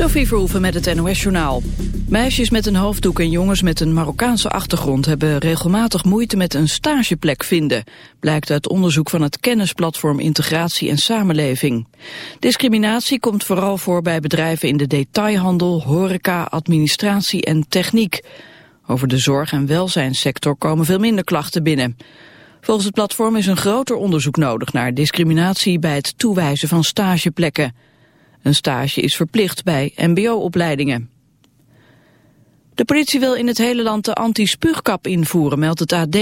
Sophie Verhoeven met het NOS-journaal. Meisjes met een hoofddoek en jongens met een Marokkaanse achtergrond... hebben regelmatig moeite met een stageplek vinden... blijkt uit onderzoek van het kennisplatform Integratie en Samenleving. Discriminatie komt vooral voor bij bedrijven in de detailhandel... horeca, administratie en techniek. Over de zorg- en welzijnssector komen veel minder klachten binnen. Volgens het platform is een groter onderzoek nodig naar discriminatie... bij het toewijzen van stageplekken... Een stage is verplicht bij mbo-opleidingen. De politie wil in het hele land de anti-spuugkap invoeren, meldt het AD.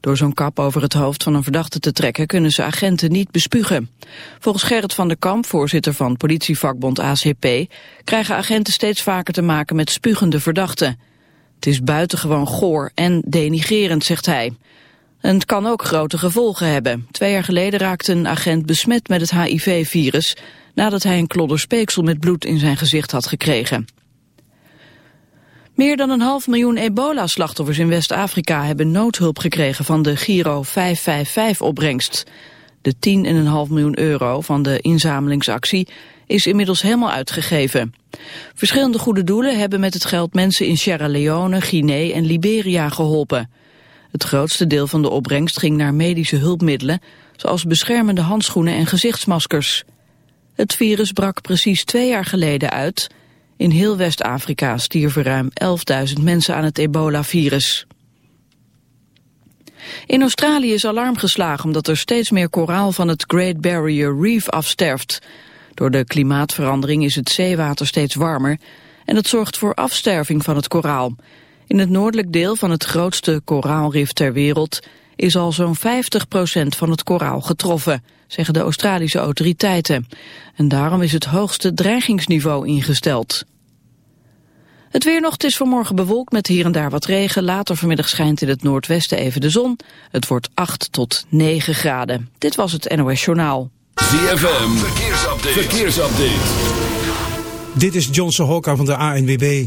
Door zo'n kap over het hoofd van een verdachte te trekken kunnen ze agenten niet bespugen. Volgens Gerrit van der Kamp, voorzitter van politievakbond ACP, krijgen agenten steeds vaker te maken met spugende verdachten. Het is buitengewoon goor en denigerend, zegt hij. En het kan ook grote gevolgen hebben. Twee jaar geleden raakte een agent besmet met het HIV-virus nadat hij een klodder speeksel met bloed in zijn gezicht had gekregen. Meer dan een half miljoen ebola-slachtoffers in West-Afrika hebben noodhulp gekregen van de Giro 555-opbrengst. De 10,5 miljoen euro van de inzamelingsactie is inmiddels helemaal uitgegeven. Verschillende goede doelen hebben met het geld mensen in Sierra Leone, Guinea en Liberia geholpen. Het grootste deel van de opbrengst ging naar medische hulpmiddelen, zoals beschermende handschoenen en gezichtsmaskers. Het virus brak precies twee jaar geleden uit. In heel West-Afrika stierven ruim 11.000 mensen aan het ebola-virus. In Australië is alarm geslagen omdat er steeds meer koraal van het Great Barrier Reef afsterft. Door de klimaatverandering is het zeewater steeds warmer en dat zorgt voor afsterving van het koraal. In het noordelijk deel van het grootste koraalrif ter wereld is al zo'n 50% van het koraal getroffen, zeggen de Australische autoriteiten. En daarom is het hoogste dreigingsniveau ingesteld. Het weer nog, het is vanmorgen bewolkt met hier en daar wat regen. Later vanmiddag schijnt in het noordwesten even de zon. Het wordt 8 tot 9 graden. Dit was het NOS Journaal. ZFM, verkeersupdate. verkeersupdate. Dit is Johnson Hokka van de ANWB.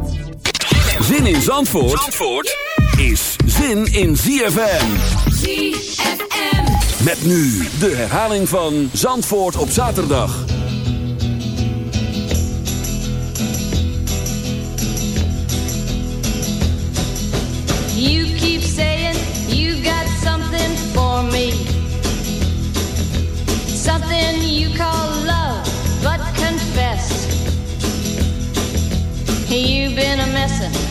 Zin in Zandvoort, Zandvoort is zin in ZFM. ZFM. Met nu de herhaling van Zandvoort op zaterdag. You keep saying you got something for me. Something you call love, but confess. You've been a messin'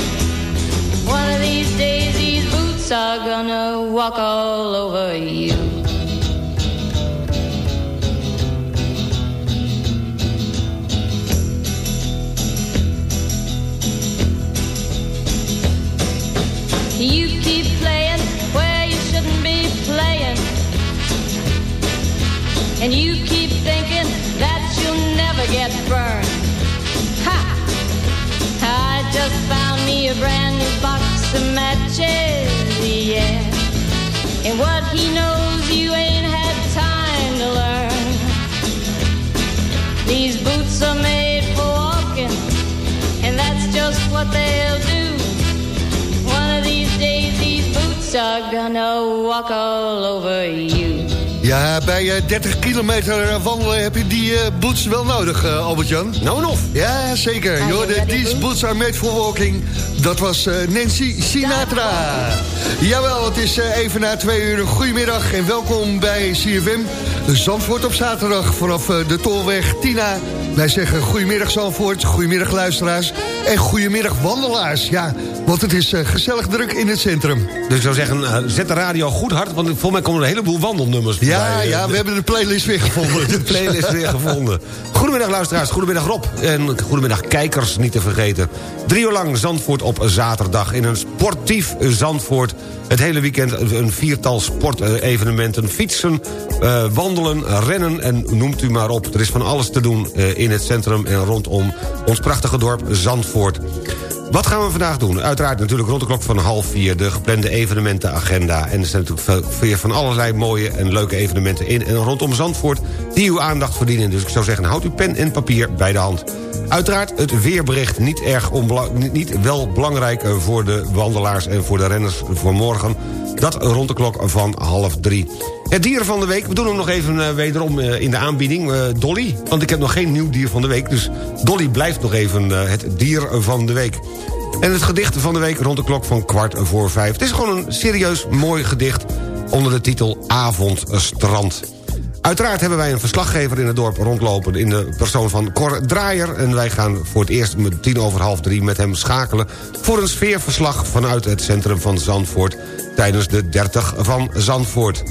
One of these days, these boots are gonna walk all over you. You keep playing where you shouldn't be playing. And you keep these boots are gonna walk all over you. Ja, bij eh, 30 kilometer eh, wandelen heb je die eh, boots wel nodig, eh, Albert-Jan. Nou nog. Ja, zeker. Ah, ja, die These boots. are made for walking. Dat was eh, Nancy Sinatra. Jawel, het is even na twee uur. Goedemiddag en welkom bij CFM. Zandvoort op zaterdag vanaf de Tolweg Tina. Wij zeggen goedemiddag Zandvoort, goedemiddag luisteraars... en goedemiddag wandelaars. Ja, want het is eh, gezellig druk in het centrum. Dus ik zou zeggen, eh, zet de radio goed hard... want volgens mij komen er een heleboel wandelnummers Ja, voorbij. ja, Eh, we hebben de playlist weer gevonden. de playlist weer gevonden. Goedemiddag luisteraars, goedemiddag Rob. En goedemiddag kijkers, niet te vergeten. Drie uur lang Zandvoort op zaterdag in een sportief Zandvoort. Het hele weekend een viertal sportevenementen. Fietsen, eh, wandelen, rennen en noemt u maar op. Er is van alles te doen eh, in het centrum en rondom ons prachtige dorp Zandvoort. Wat gaan we vandaag doen? Uiteraard natuurlijk rond de klok van half vier... de geplande evenementenagenda. En er zijn natuurlijk veel- van allerlei mooie en leuke evenementen in... en rondom Zandvoort die uw aandacht verdienen. Dus ik zou zeggen, houd uw pen en papier bij de hand. Uiteraard het weerbericht niet erg niet wel belangrijk eh, voor de wandelaars en voor de renners voor morgen. Dat rond de klok van half drie. Het dier van de week, we doen hem nog even eh, wederom eh, in de aanbieding. Eh, Dolly, want ik heb nog geen nieuw dier van de week. Dus Dolly blijft nog even het dier van de week. En het gedicht van de week rond de klok van kwart voor vijf. Het is gewoon een serieus mooi gedicht onder de titel Avondstrand. Uiteraard hebben wij een verslaggever in het dorp rondlopen... in de persoon van Cor Draaier. En wij gaan voor het eerst met tien over half drie met hem schakelen... voor een sfeerverslag vanuit het centrum van Zandvoort... tijdens de 30 van Zandvoort.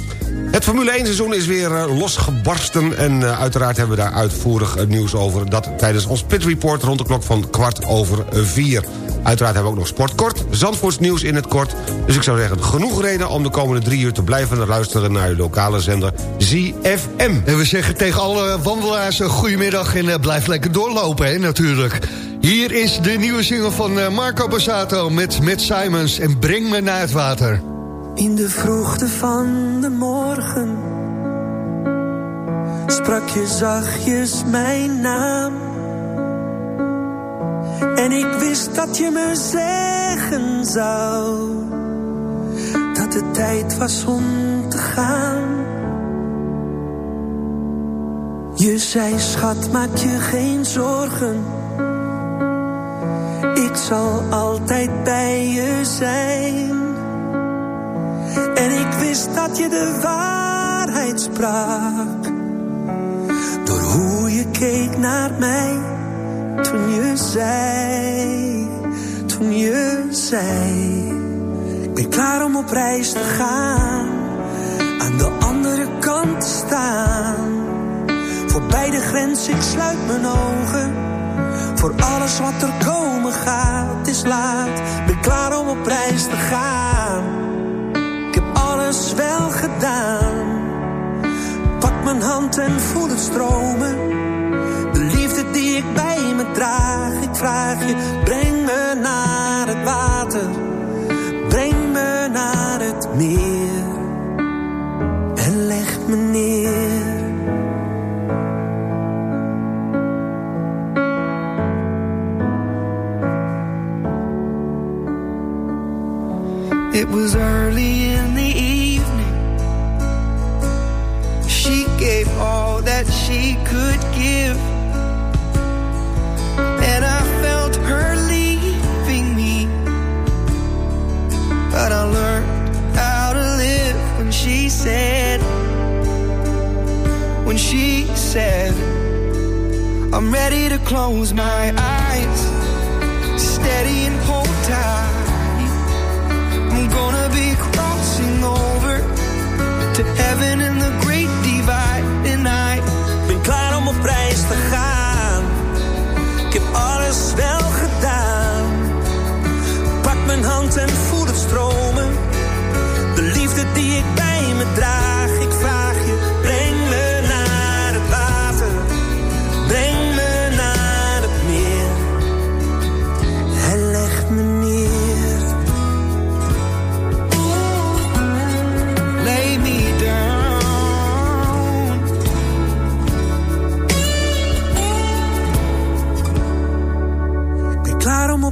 Het Formule 1 seizoen is weer eh, losgebarsten... en eh, uiteraard hebben we daar uitvoerig eh, nieuws over... dat tijdens ons pit report rond de klok van kwart over vier. Uiteraard hebben we ook nog sportkort, Zandvoorts nieuws in het kort. Dus ik zou zeggen, genoeg reden om de komende drie uur te blijven luisteren... naar uw lokale zender ZFM. En we zeggen tegen alle wandelaars goedemiddag en blijf lekker doorlopen, hè, natuurlijk. Hier is de nieuwe single van Marco Bassato met Matt Simons en Breng me naar het water. In de vroegte van de morgen sprak je zachtjes mijn naam. En ik wist dat je me zeggen zou dat het tijd was om te gaan. Je zei, schat, maak je geen zorgen. Ik zal altijd bij je zijn. En ik wist dat je de waarheid sprak. Door hoe je keek naar mij. Toen je zei, toen je zei. Ik ben klaar om op reis te gaan. Aan de andere kant staan. Voorbij de grens, ik sluit mijn ogen. Voor alles wat er komen gaat, is laat. Ben klaar om op reis te gaan. Wel gedaan. Pak mijn hand en voel het stromen. De liefde die ik bij me draag. Ik vraag je, ready to close my eyes, steady and hold tight. I'm gonna be crossing over to heaven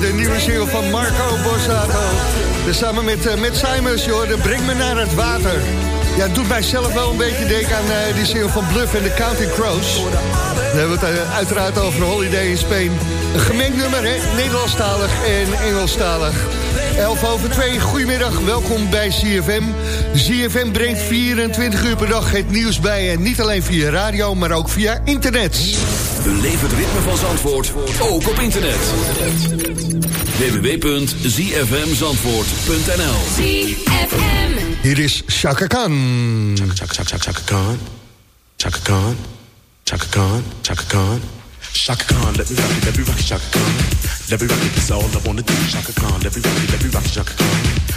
De nieuwe single van Marco Borsato. Dus samen met, eh, met Simons, joh, de Breng me naar het water. Ja, het doet mij zelf wel een beetje denken aan eh, die single van Bluff en de Counting Crows. Dan hebben we het eh, uiteraard over Holiday in Spain. Een gemengd nummer, hè? Nederlandstalig en Engelstalig. 11 over 2, goedemiddag, welkom bij CFM. CFM brengt 24 uur per dag het nieuws bij. En niet alleen via radio, maar ook via internet. Beleef het ritme van Zandvoort, ook op internet. www.zfmzandvoort.nl ZFM. Hier is Chaka Khan. Chaka, chaka, chaka, chaka Khan. Chaka Khan. Chaka Khan. Chaka Khan. Chaka Khan, let me rock it, let me rock it, Chaka Khan. Let me rock it, that's all I wanna do. Chaka Khan, let me rock it, let me rock it, Chaka Khan.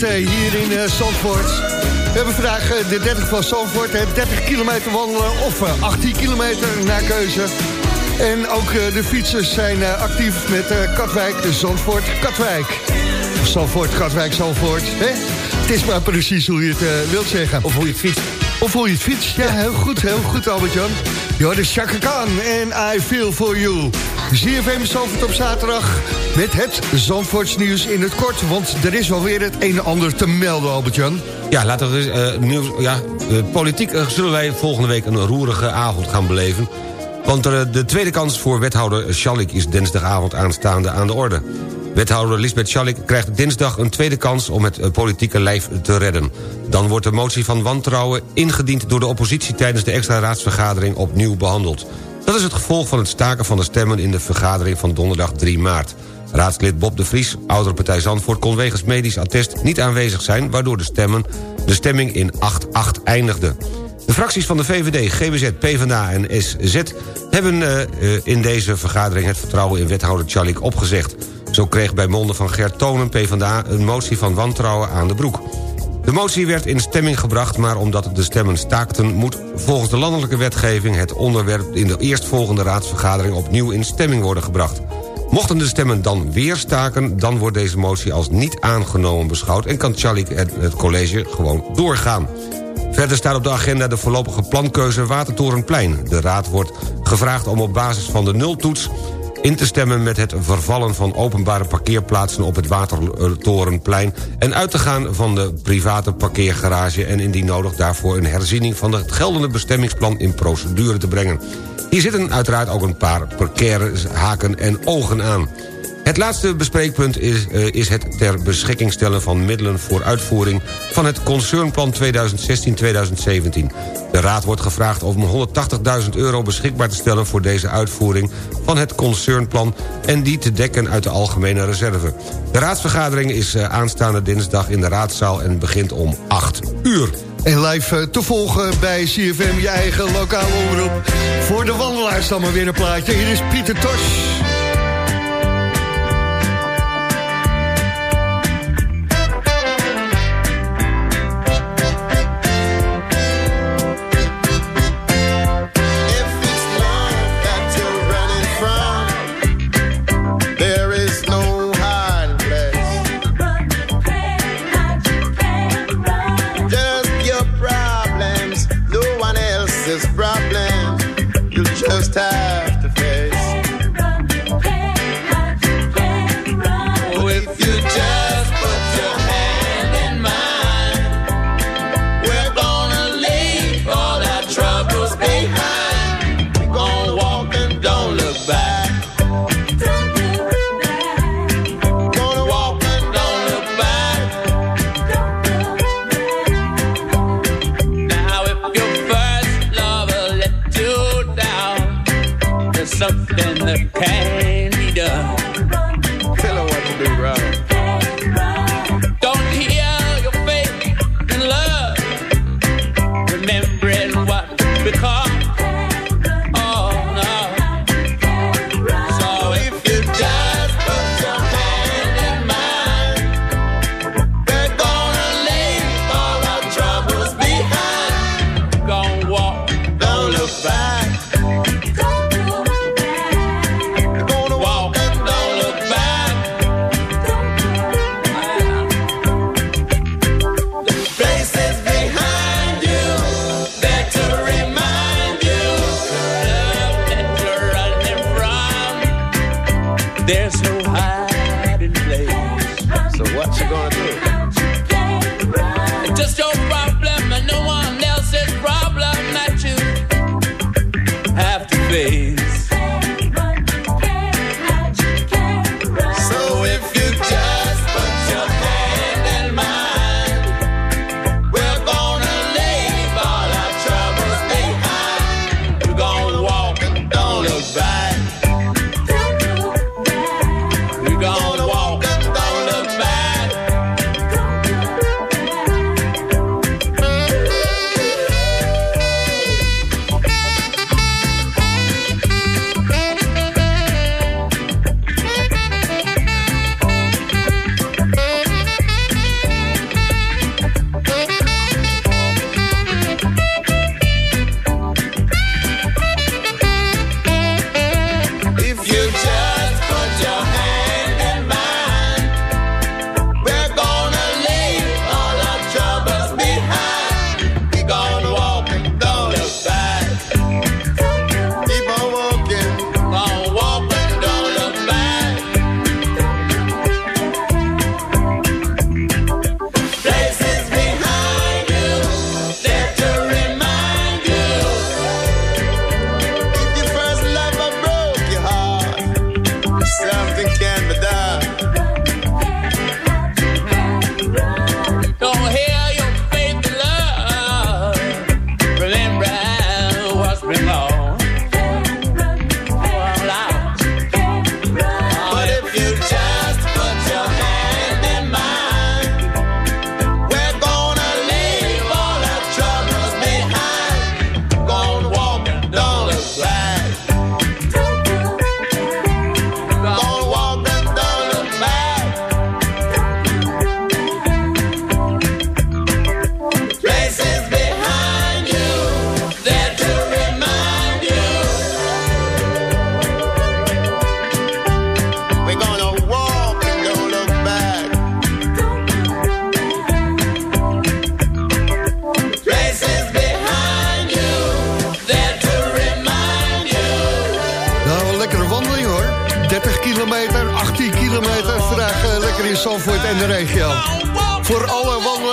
Weekend eh, hier in eh, Zandvoort. We hebben vandaag eh, de 30 van Zandvoort. eh, 30 kilometer wandelen of eh, 18 kilometer naar keuze. En ook eh, de fietsers zijn eh, actief met eh, Katwijk, de Zandvoort, Katwijk. Of Zandvoort, Katwijk, Zandvoort. Hè? Het is maar precies hoe je het eh, wilt zeggen. Of hoe je het fietst. Of hoe je het fietst. Ja, heel goed, heel goed Albert-Jan. Joh, de Chaka Khan en I Feel For You. ZFM Zandvoort op zaterdag met het Zandvoorts nieuws in het kort. Want er is wel weer het een en ander te melden, Albert-Jan. Ja, laten we eh, nieuws, ja, eh, politiek eh, zullen wij volgende week een roerige avond gaan beleven. Want de tweede kans voor wethouder Schalik is dinsdagavond aanstaande aan de orde. Wethouder Lisbeth Schalik krijgt dinsdag een tweede kans om het politieke lijf te redden. Dan wordt de motie van wantrouwen ingediend door de oppositie tijdens de extra raadsvergadering opnieuw behandeld. Dat is het gevolg van het staken van de stemmen in de vergadering van donderdag 3 maart. Raadslid Bob de Vries, oudere partij Zandvoort... kon wegens medisch attest niet aanwezig zijn... waardoor de, stemmen, de stemming in 8-8 eindigde. De fracties van de VVD, GBZ, PvdA en SZ... hebben eh, eh, in deze vergadering het vertrouwen in wethouder Tjalik opgezegd. Zo kreeg bij monden van Gert Tonen, PvdA... een motie van wantrouwen aan de broek. De motie werd in stemming gebracht, maar omdat de stemmen staakten... moet volgens de landelijke wetgeving het onderwerp... in de eerstvolgende raadsvergadering opnieuw in stemming worden gebracht. Mochten de stemmen dan weer staken... dan wordt deze motie als niet aangenomen beschouwd... en kan Tjalik het, het college gewoon doorgaan. Verder staat op de agenda de voorlopige plankeuze Watertorenplein. De raad wordt gevraagd om op basis van de nultoets in te stemmen met het vervallen van openbare parkeerplaatsen op het Watertorenplein... en uit te gaan van de private parkeergarage... en indien nodig daarvoor een herziening van het geldende bestemmingsplan in procedure te brengen. Hier zitten uiteraard ook een paar precaire haken en ogen aan. Het laatste bespreekpunt is, eh, is het ter beschikking stellen van middelen voor uitvoering van het Concernplan 2016-2017. De Raad wordt gevraagd om 180.000 euro beschikbaar te stellen voor deze uitvoering van het Concernplan en die te dekken uit de Algemene Reserve. De raadsvergadering is eh, aanstaande dinsdag in de raadzaal en begint om 8 uur. En live eh, te volgen bij CFM, je eigen lokale omroep. Voor de wandelaars dan maar weer een plaatje. Hier is Pieter Tosh.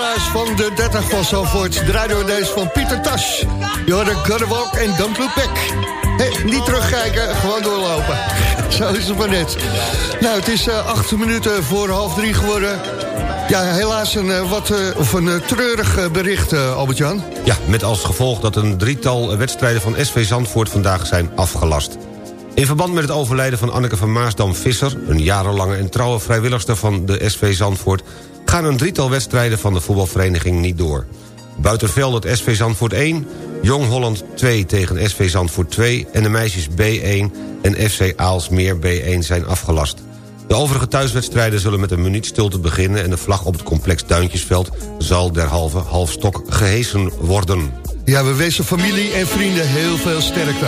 Van de 30 van Zandvoort draaien deze van Pieter Tas. Jordan Gudewalk en Don't Look Back. Hey, niet terugkijken, gewoon doorlopen. Zo is het maar net. Nou, het is eh, acht minuten voor half drie geworden. Ja, helaas een, eh, wat, eh, of een treurig bericht, Albert-Jan. Ja, met als gevolg dat een drietal wedstrijden van SV Zandvoort vandaag zijn afgelast. In verband met het overlijden van Anneke van Maasdam-Visser... een jarenlange en trouwe vrijwilligster van de SV Zandvoort... gaan een drietal wedstrijden van de voetbalvereniging niet door. Buitenveld het SV Zandvoort 1, Jong Holland 2 tegen SV Zandvoort 2... en de meisjes B1 en FC Aalsmeer B1 zijn afgelast. De overige thuiswedstrijden zullen met een minuut stilte beginnen... en de vlag op het complex Duintjesveld zal derhalve halfstok gehesen worden. Ja, we wensen familie en vrienden heel veel sterkte.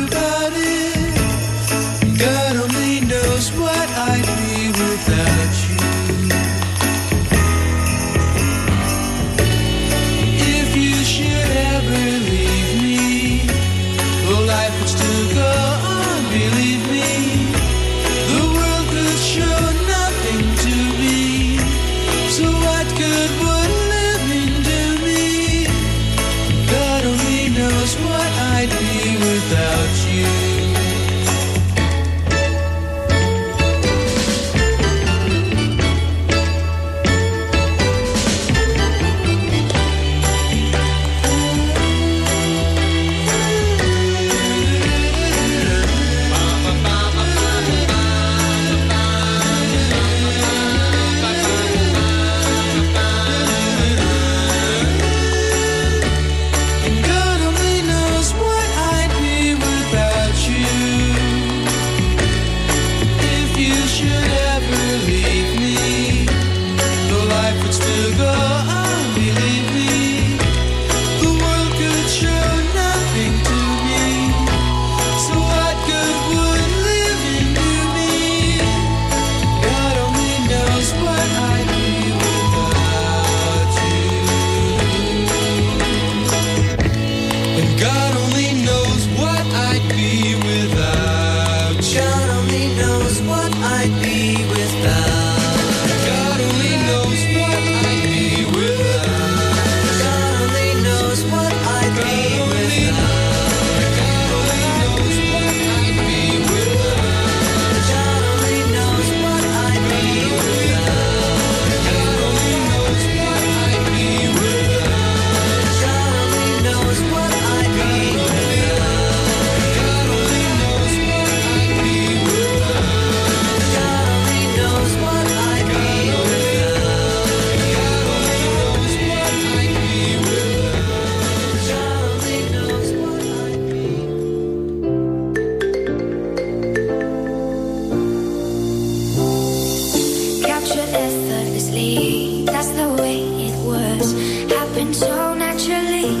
Happened so naturally,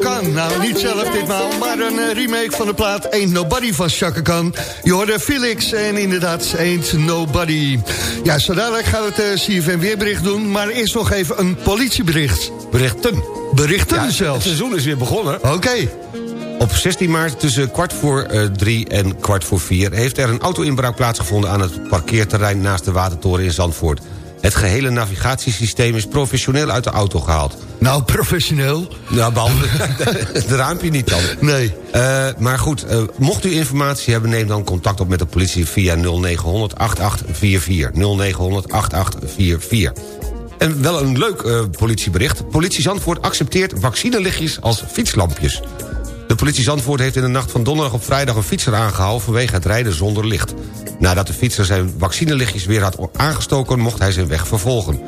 Khan. Nou, niet zelf ditmaal, maar een eh, remake van de plaat Ain't Nobody van Chaka Khan. Je hoorde Felix en inderdaad Ain't Nobody. Ja, zo dadelijk gaan we het eh, CFM weerbericht doen, maar eerst nog even een politiebericht. Berichten. Berichten Ja, zelfs. Het seizoen is weer begonnen. Oké. Op 16 maart tussen kwart voor eh, drie en kwart voor vier... heeft er een auto-inbraak plaatsgevonden aan het parkeerterrein... naast de Watertoren in Zandvoort. Het gehele navigatiesysteem is professioneel uit de auto gehaald. Nou, professioneel. Nou, behalve het raampje niet dan. Nee. Eh, maar goed, eh, mocht u informatie hebben... neem dan contact op met de politie via 0900 8844. 0900 8844. En wel een leuk eh, politiebericht. Politie Zandvoort accepteert vaccinelichtjes als fietslampjes. De politie Zandvoort heeft in de nacht van donderdag op vrijdag... een fietser aangehouden vanwege het rijden zonder licht. Nadat de fietser zijn vaccinelichtjes weer had aangestoken... mocht hij zijn weg vervolgen.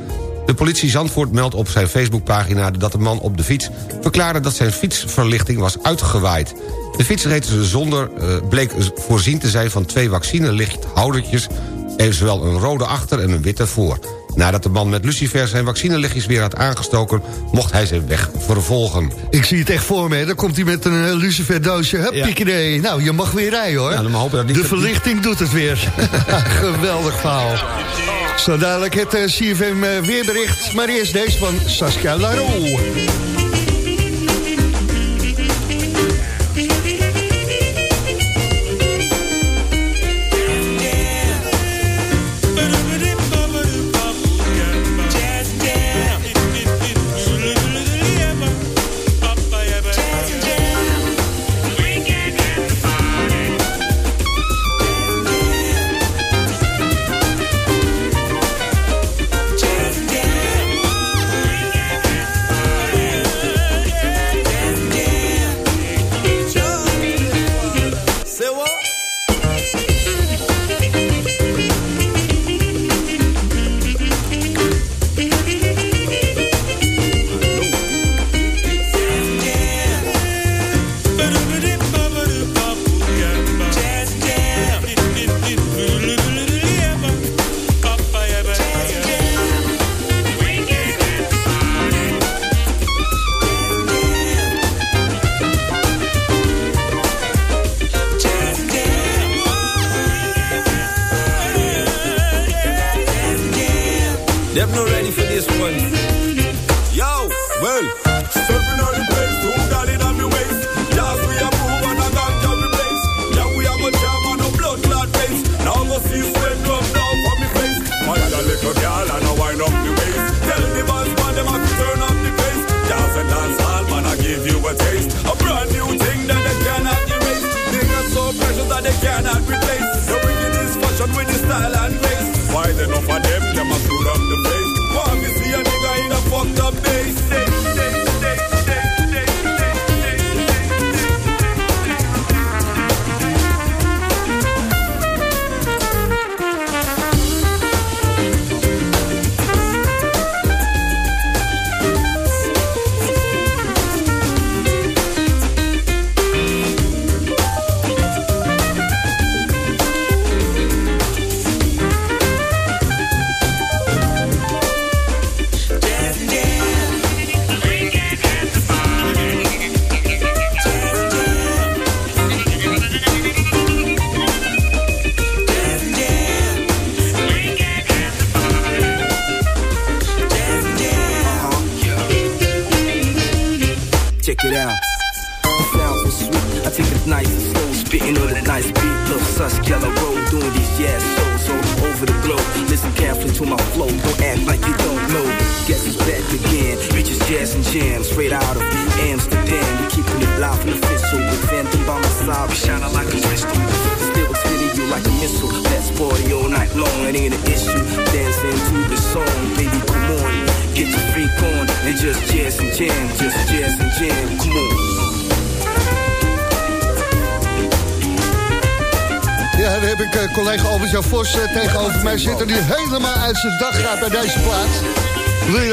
De politie Zandvoort meldt op zijn Facebookpagina dat de man op de fiets verklaarde dat zijn fietsverlichting was uitgewaaid. De fiets reed zonder, eh, bleek voorzien te zijn van twee vaccinelichthoudertjes... en zowel een rode achter en een witte voor. Nadat de man met Lucifer zijn vaccinelichtjes weer had aangestoken... mocht hij zijn weg vervolgen. Ik zie het echt voor me, hè. Dan komt hij met een uh, lucifer doosje. Hup, Ja. Nou, je mag weer rijden, hoor. Dan hopen dat niet- de verlichting doet het weer. Geweldig verhaal. Zo dadelijk het eh, CFM eh, weerbericht. Maar eerst deze van Saskia Laro.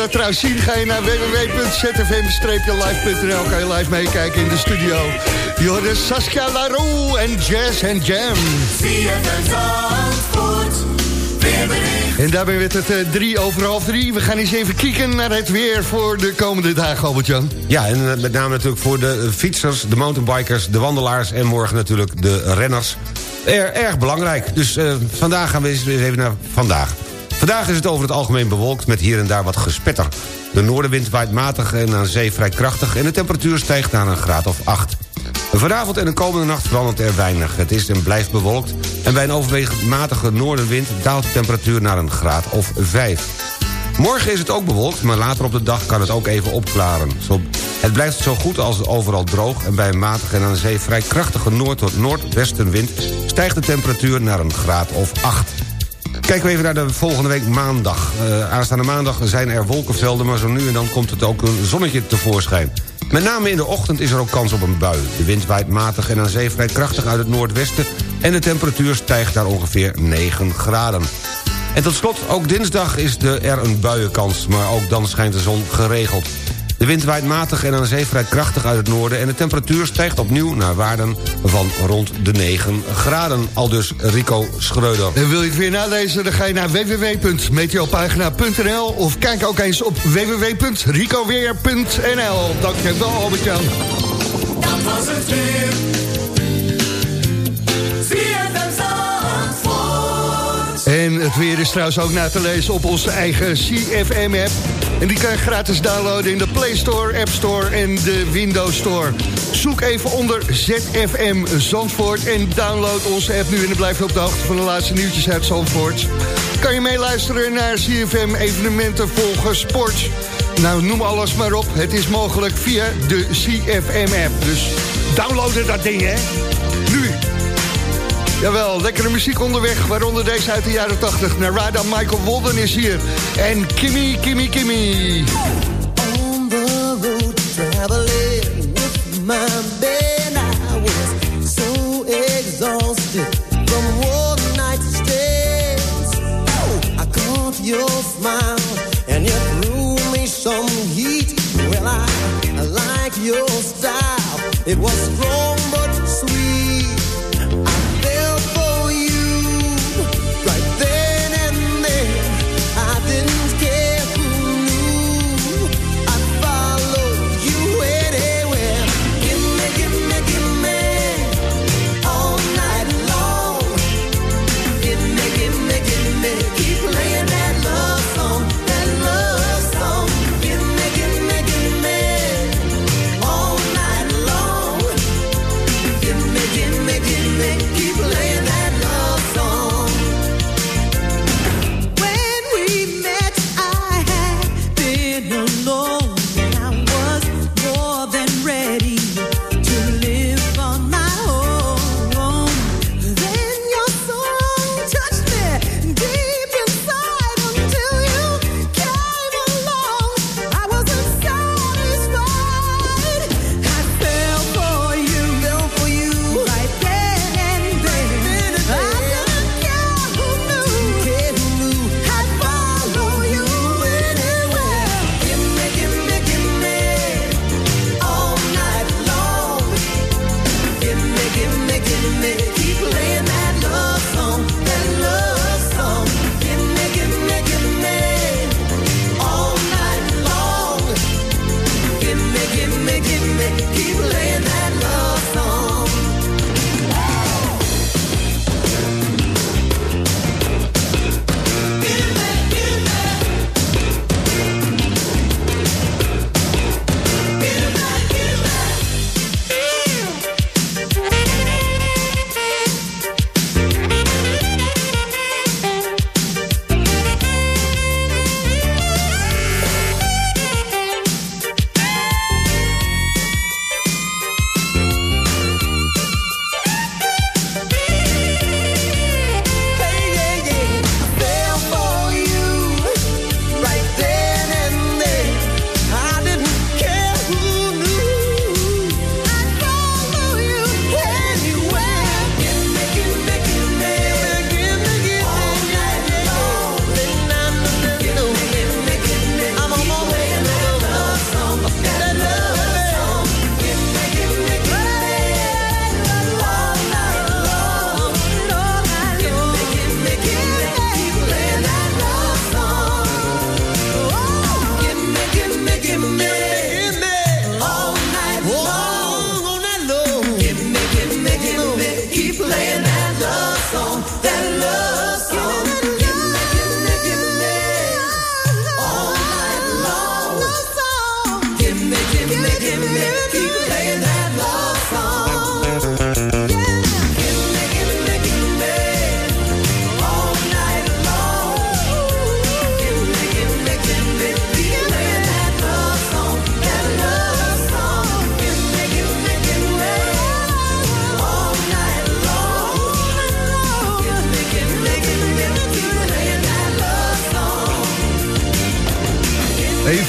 Trouwens zien, ga je naar www.zfm-live.nl... kan je live meekijken in de studio. Je hoorde Saskia Larou en Jazz and Jam. En daarbij werd het eh, drie over half drie. We gaan eens even kijken naar het weer voor de komende dagen, Albert-Jan. Ja, en eh, met name natuurlijk voor de eh, fietsers, de mountainbikers, de wandelaars... en morgen natuurlijk de renners. Er, erg belangrijk. Dus eh, vandaag gaan we eens even naar vandaag. Vandaag is het over het algemeen bewolkt met hier en daar wat gespetter. De noordenwind waait matig en aan zee vrij krachtig... en de temperatuur stijgt naar een graad of 8. Vanavond en de komende nacht verandert er weinig. Het is en blijft bewolkt en bij een overwegend matige noordenwind... daalt de temperatuur naar een graad of 5. Morgen is het ook bewolkt, maar later op de dag kan het ook even opklaren. Het blijft zo goed als overal droog... en bij een matige en aan de zee vrij krachtige noord- tot noordwestenwind... stijgt de temperatuur naar een graad of 8. Kijken we even naar de volgende week maandag. Eh, aanstaande maandag zijn er wolkenvelden... maar zo nu en dan komt het ook een zonnetje tevoorschijn. Met name in de ochtend is er ook kans op een bui. De wind waait matig en aan zee vrij krachtig uit het noordwesten... en de temperatuur stijgt naar ongeveer 9 graden. En tot slot, ook dinsdag is er een buienkans... maar ook dan schijnt de zon geregeld. De wind waait matig en aan zee vrij krachtig uit het noorden... en de temperatuur stijgt opnieuw naar waarden van rond de 9 graden. Al dus Rico Schreuder. En wil je het weer nalezen, dan ga je naar www.meteopagina.nl... of kijk ook eens op www.ricoweer.nl. Dankjewel, Albert-Jan. Dat was het weer. En het weer is trouwens ook na te lezen op onze eigen CFM-app. En die kan je gratis downloaden in de Play Store, App Store en de Windows Store. Zoek even onder ZFM Zandvoort en download onze app nu... en dan blijf op de hoogte van de laatste nieuwtjes uit Zandvoort. Kan je meeluisteren naar CFM evenementen, volgen, sport... Nou, noem alles maar op. Het is mogelijk via de CFM-app. Dus downloaden dat ding, hè. Jawel, lekkere muziek onderweg, waaronder deze uit de jaren 80. Narada Michael Walden is hier. En Kimmy, Kimmy, Kimmy. On the road traveling with my band, I was so exhausted from one night stands. I caught your smile and you threw me some heat. Well, I, I like your style. It was strong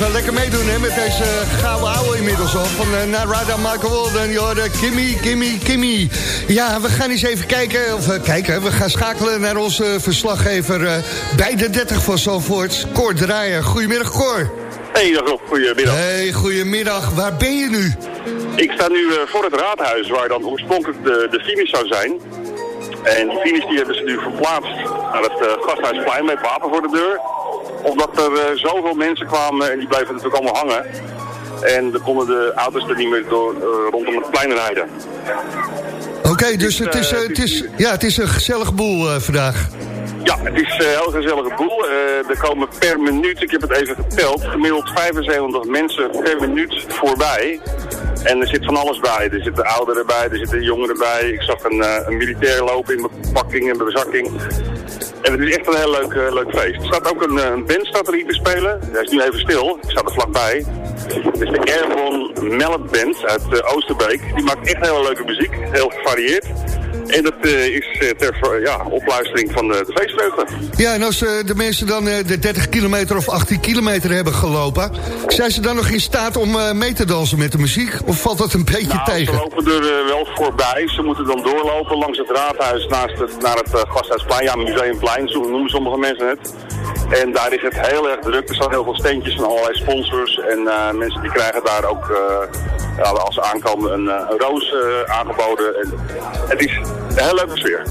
Even lekker meedoen hè, met deze gouden ouwe inmiddels al. Van uh, Narada Michael Walden, je hoorde Kimmy, Kimmy, Kimmy. Ja, we gaan eens even kijken, of uh, kijken, we gaan schakelen naar onze verslaggever uh, bij de 30 van Zalvoort, Cor Draaier. Goedemiddag Cor. Hey, dag Rob, goedemiddag. Hey, goedemiddag. Waar ben je nu? Ik sta nu voor het raadhuis, waar dan oorspronkelijk de, de finish zou zijn. En die finish die hebben ze nu verplaatst naar het gasthuisplein met wapen voor de deur. Omdat er uh, zoveel mensen kwamen en die bleven natuurlijk allemaal hangen. En dan konden de auto's er niet meer door, rondom het plein rijden. Oké, okay, dus het is, het, is, ja, het is een gezellig boel vandaag. Ja, het is een heel gezellige boel. Er komen per minuut, ik heb het even geteld, gemiddeld 75 mensen per minuut voorbij. En er zit van alles bij. Er zitten ouderen bij, er zitten jongeren bij. Ik zag een, uh, een militair lopen in bepakking en bezakking. En het is echt een heel leuk, uh, leuk feest. Er staat ook een, een band er hier te spelen. Hij is nu even stil, ik sta er vlakbij. Het is de Airborne Mallet Band uit uh, Oosterbeek. Die maakt echt hele leuke muziek, heel gevarieerd. En dat uh, is uh, ter ja, opluistering van de, de feestvreugde. Ja, en als de mensen dan de 30 kilometer of 18 kilometer hebben gelopen... zijn ze dan nog in staat om mee te dansen met de muziek? Of valt dat een beetje nou, tegen? ze lopen er wel voorbij. Ze moeten dan doorlopen langs het raadhuis naast het, naar het Gasthuisplein. Ja, Museumplein, zo noemen sommige mensen het. En daar is het heel erg druk. Er staan heel veel steentjes van allerlei sponsors. En mensen die krijgen daar ook, ja, als ze aankomen, een, een roos aangeboden. En het is een heel leuke sfeer.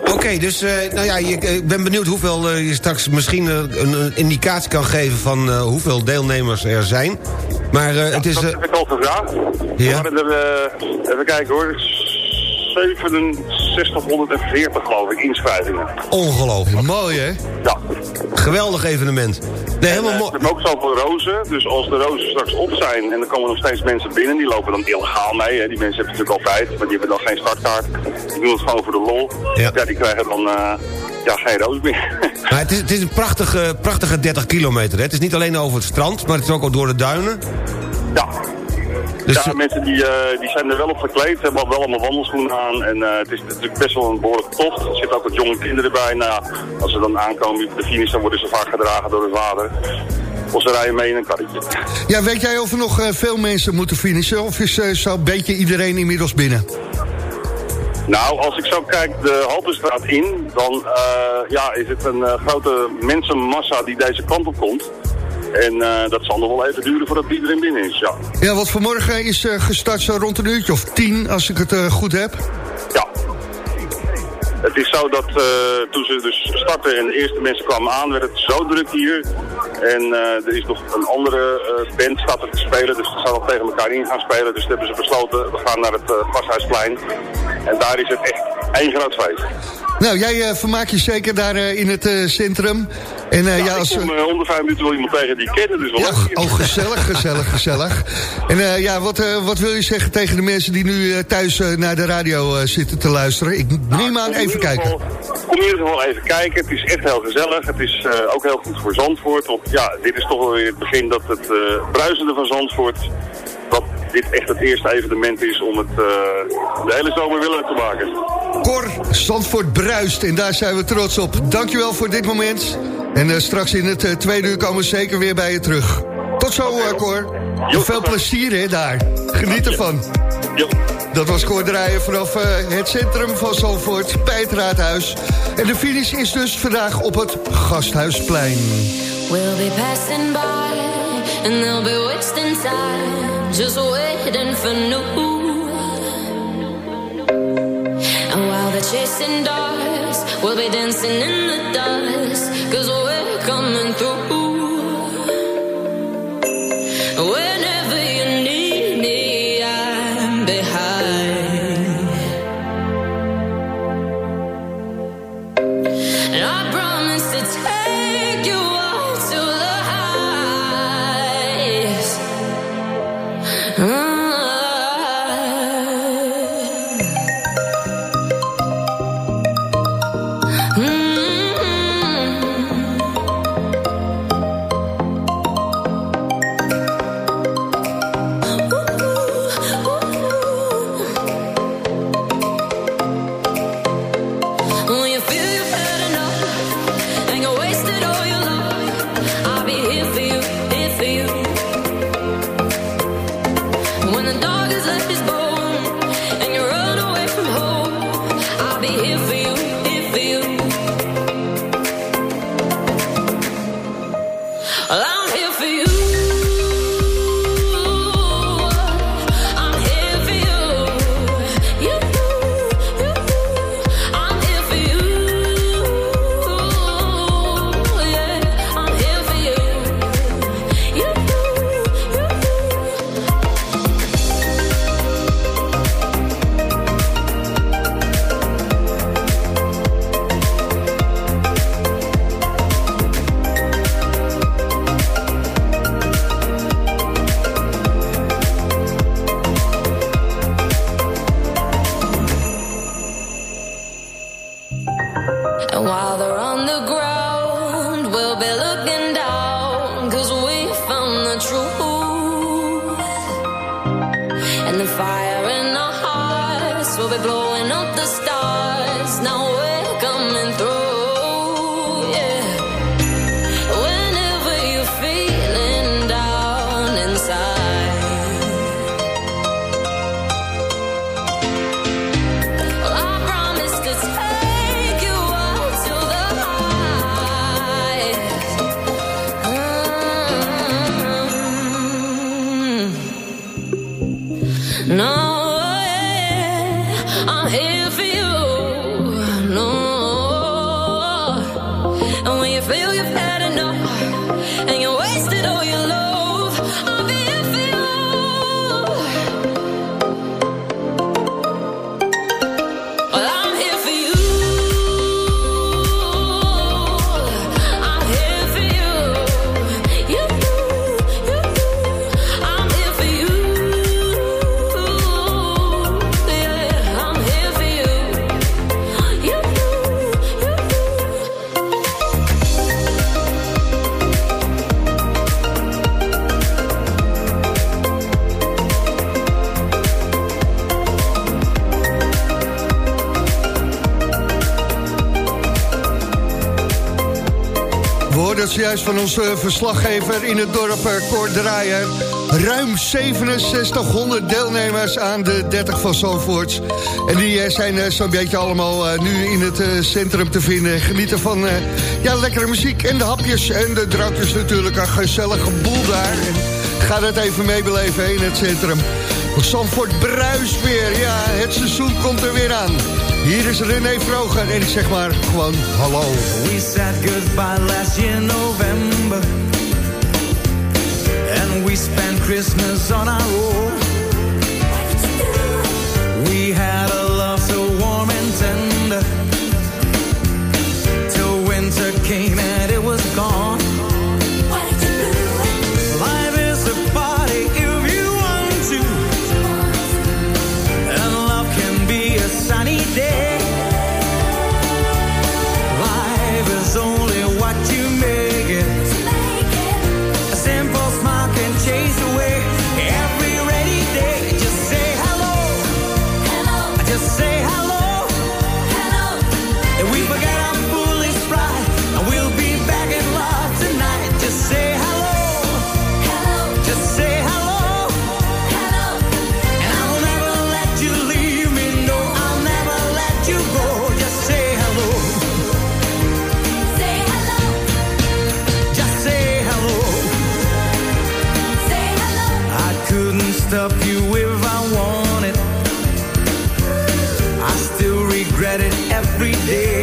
Oké, okay, dus nou ja, ik ben benieuwd hoeveel je straks misschien een, indicatie kan geven van hoeveel deelnemers er zijn. Maar ja, het is... dat heb ik al gevraagd. Ja? We er, even kijken hoor, 6740 geloof ik, inschrijvingen. Ongelooflijk. Mooi hè? Ja. Geweldig evenement. Nee, helemaal mooi. We hebben ook zoveel rozen, dus als de rozen straks op zijn en er komen nog steeds mensen binnen, die lopen dan illegaal mee. Hè. Die mensen hebben natuurlijk altijd, maar die hebben dan geen startkaart. Die doen het gewoon voor de lol. Ja, ja die krijgen dan uh, ja, geen roos meer. Het is, het is een prachtige, prachtige 30 kilometer. Hè. Het is niet alleen over het strand, maar het is ook al door de duinen. Ja, dus ja, mensen die, uh, die zijn er wel op gekleed, hebben wel allemaal wandelschoenen aan. En uh, het is natuurlijk best wel een behoorlijke tocht. Er zitten ook wat jonge kinderen bij. Nou als ze dan aankomen op de finish, dan worden ze vaak gedragen door hun vader. Of ze rijden mee in een karretje. Ja, weet jij of er nog uh, veel mensen moeten finishen? Of is zo'n beetje iedereen inmiddels binnen? Nou, als ik zo kijk de Haltestraat in, dan ja, is het een grote mensenmassa die deze kant op komt. En uh, dat zal nog wel even duren voordat iedereen binnen is, ja. Ja, want vanmorgen is uh, gestart zo rond een uurtje of tien, als ik het uh, goed heb. Ja. Het is zo dat toen ze dus startten en de eerste mensen kwamen aan, werd het zo druk hier. En er is nog een andere band staat er te spelen, dus ze zouden nog tegen elkaar in gaan spelen. Dus hebben ze besloten, we gaan naar het Gasthuisplein. En daar is het echt één groot feest. Nou, jij uh, vermaakt je zeker daar uh, in het uh, centrum. En, ja, ja, als, ik kom onder vijf minuten wel iemand tegen die ik ken, dus wel ja. Oh, gezellig, gezellig, gezellig. En ja, wat, wat wil je zeggen tegen de mensen die nu thuis naar de radio zitten te luisteren? Ik neem nou, aan even kijken. Geval, kom in ieder geval even kijken. Het is echt heel gezellig. Het is ook heel goed voor Zandvoort. Want ja, dit is toch wel weer het begin dat het bruisende van Zandvoort... dit echt het eerste evenement is om het de hele zomer willen te maken. Cor, Zandvoort bruist en daar zijn we trots op. Dankjewel voor dit moment. En uh, straks in het uh, tweede uur komen we zeker weer bij je terug. Tot zo, uh, Cor. En veel plezier hè, daar. Geniet ervan. Dat was Cor Draaien vanaf het centrum van Zandvoort bij het Raadhuis. En de finish is dus vandaag op het Gasthuisplein. We'll be passing by and they'll be wasting time Just waiting for new And while they're chasing dogs, we'll be dancing in the dust. Cause juist van onze verslaggever in het dorp, eh, Koerdraaier Ruim 6700 deelnemers aan de 30 van Zandvoort. En die eh, zijn eh, zo'n beetje allemaal nu in het centrum te vinden. Genieten van ja, lekkere muziek en de hapjes en de drankjes natuurlijk. Een gezellige boel daar. En ga dat even meebeleven in het centrum. Zandvoort bruist weer. Ja, het seizoen komt er weer aan. Hier is René Vroger en ik zeg maar gewoon hallo. We said goodbye last year November. And we spent Christmas on our own. We had a lot of warm and tender. every day.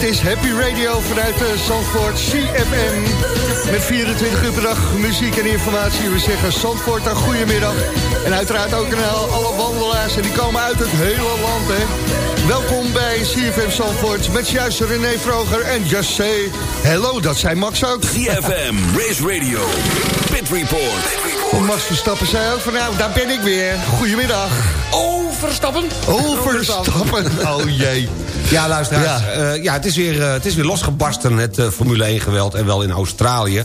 Dit is Happy Radio vanuit uh, Zandvoort CFM. Met 24 uur per dag muziek en informatie. We zeggen Zandvoort een goedemiddag. En uiteraard ook aan alle wandelaars. En die komen uit het hele land, hè. Welkom bij CFM Zandvoort. Met juist René Vroger en Just Say Hello. Dat zijn Max ook. CFM, Race Radio, Pit Report. Max Verstappen zei ook van nou, daar ben ik weer. Goedemiddag. Oh, Verstappen. Oh, Verstappen. Oh jee. Ja, luisteraars. Ja. ja, het, is weer, uh, het is weer losgebarsten, het uh, Formule 1-geweld. En wel in Australië.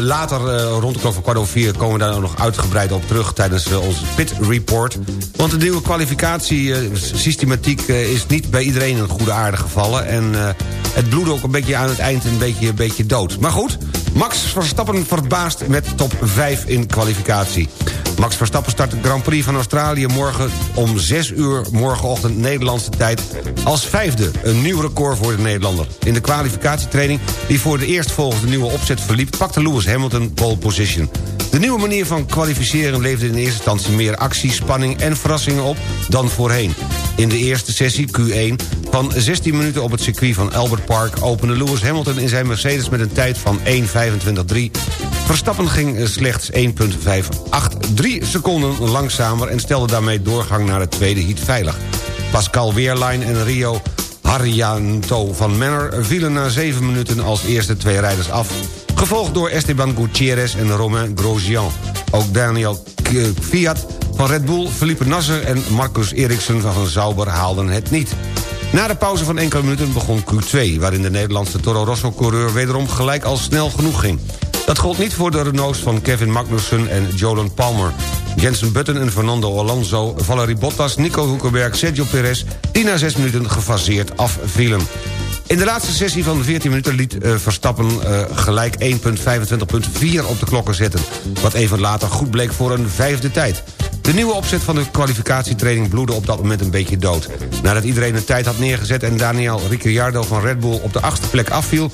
Later, rond de klok van kwart over vier... komen we daar nog uitgebreid op terug tijdens onze pit report. Want de nieuwe kwalificatiesystematiek is niet bij iedereen een goede aarde gevallen. En het bloedde ook een beetje aan het eind een beetje, een beetje dood. Maar goed, Max Verstappen verbaast met top 5 in kwalificatie. Max Verstappen start de Grand Prix van Australië morgen om 6 uur morgenochtend Nederlandse tijd als vijfde. Een nieuw record voor de Nederlander. In de kwalificatietraining die voor de eerst volgens de nieuwe opzet verliep... pakte Lewis Hamilton pole position. De nieuwe manier van kwalificeren leverde in eerste instantie meer actie, spanning en verrassingen op dan voorheen. In de eerste sessie, Q1, van 16 minuten op het circuit van Albert Park... opende Lewis Hamilton in zijn Mercedes met een tijd van 1.25.3. Verstappen ging slechts 1.583 seconden langzamer... en stelde daarmee doorgang naar de tweede heat veilig. Pascal Weerlein en Rio Harjanto van Manor vielen na 7 minuten als eerste twee rijders af... gevolgd door Esteban Gutierrez en Romain Grosjean. Ook Daniel Fiat van Red Bull, Felipe Nasser en Marcus Eriksen van Sauber haalden het niet. Na de pauze van enkele minuten begon Q2... waarin de Nederlandse Toro Rosso-coureur wederom gelijk al snel genoeg ging. Dat gold niet voor de Renaults van Kevin Magnussen en Jolan Palmer. Jensen Button en Fernando Alonso, Valerie Bottas, Nico Hulkenberg, Sergio Perez... die na zes minuten gefaseerd afvielen. In de laatste sessie van de 14 minuten liet uh, Verstappen uh, gelijk 1.25.4 op de klokken zetten... wat even later goed bleek voor een vijfde tijd. De nieuwe opzet van de kwalificatietraining bloedde op dat moment een beetje dood. Nadat iedereen een tijd had neergezet en Daniel Ricciardo van Red Bull op de achtste plek afviel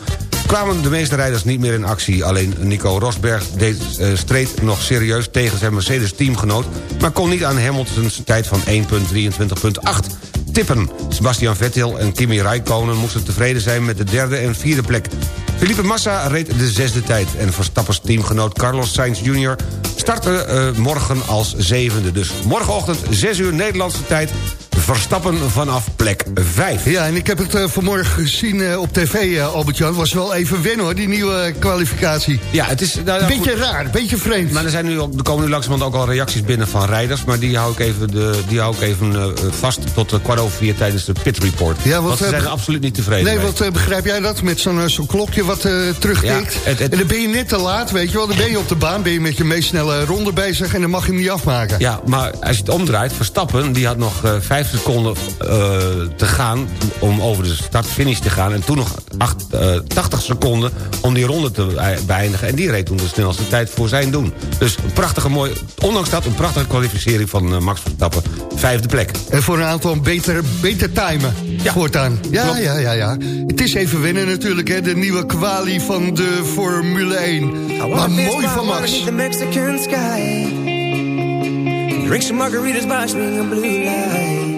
kwamen de meeste rijders niet meer in actie. Alleen Nico Rosberg deed, uh, streed nog serieus tegen zijn Mercedes-teamgenoot... maar kon niet aan Hamiltons tijd van 1.23.8 tippen. Sebastian Vettel en Kimi Räikkönen moesten tevreden zijn met de derde en vierde plek. Felipe Massa reed de zesde tijd... en Verstappers teamgenoot Carlos Sainz Jr. startte uh, morgen als zevende. Dus morgenochtend 6 uur Nederlandse tijd... Verstappen vanaf plek 5. Ja, en ik heb het uh, vanmorgen gezien uh, op tv, uh, Albert-Jan. was wel even wennen, hoor, die nieuwe kwalificatie. Ja, het is... Nou, beetje goed. raar, beetje vreemd. Maar er, zijn nu er komen nu langzamerhand ook al reacties binnen van rijders... maar die hou ik even, de, die hou ik even vast tot kwart over vier tijdens de pit report. Ja, wat, want ze zijn absoluut niet tevreden Nee, wat begrijp jij dat? Met zo'n zo'n klokje wat terugtikt. Ja, het, het, en dan ben je net te laat, weet je wel. Dan ben je op de baan, ben je met je meest snelle ronde bezig... en dan mag je hem niet afmaken. Ja, maar als je het omdraait, Verstappen, die had nog vijf seconden uh, te gaan... om over de start-finish te gaan... en toen nog acht, uh, 80 seconden om die ronde te beëindigen. En die reed toen de snelste tijd voor zijn doen. Dus een prachtige mooie... ondanks dat een prachtige kwalificering van uh, Max Verstappen. Vijfde plek. En voor een aantal beter, beter timen ja. voortaan. Ja, Klopt. ja, ja, ja. Het is even winnen natuurlijk, hè, de nieuwe kwalie van de Formule 1. Maar mooi van Max. Drink some margaritas by swinging blue lights.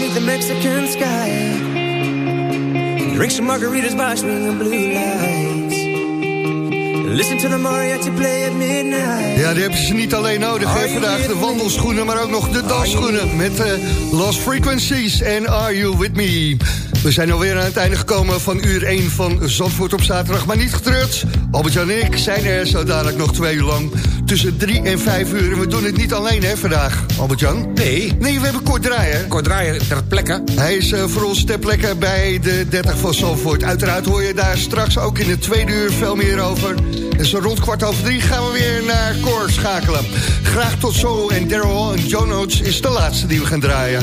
Beneath the Mexican sky. Drink some margaritas by swinging blue lights. Listen to the mariachi play at midnight. Ja, die hebben ze niet alleen nodig. Hè? Vandaag de wandelschoenen, maar ook nog de dansschoenen. Met eh, Lost Frequencies en Are You With Me. We zijn alweer aan het einde gekomen van uur 1 van Zandvoort op zaterdag. Maar niet getreurd. Albert-Jan en ik zijn er zo dadelijk nog twee uur lang. Tussen 3 en 5 uur. En we doen het niet alleen hè, vandaag, Albert-Jan. Nee. Nee, we hebben Kort Draaier. Kort Draaier ter plekke. Hij is eh, voor ons ter plekke bij de 30 van Zandvoort. Uiteraard hoor je daar straks ook in het tweede uur veel meer over. En zo rond kwart over drie gaan we weer naar Cor schakelen. Graag tot zo. En Daryl en John Oates is de laatste die we gaan draaien.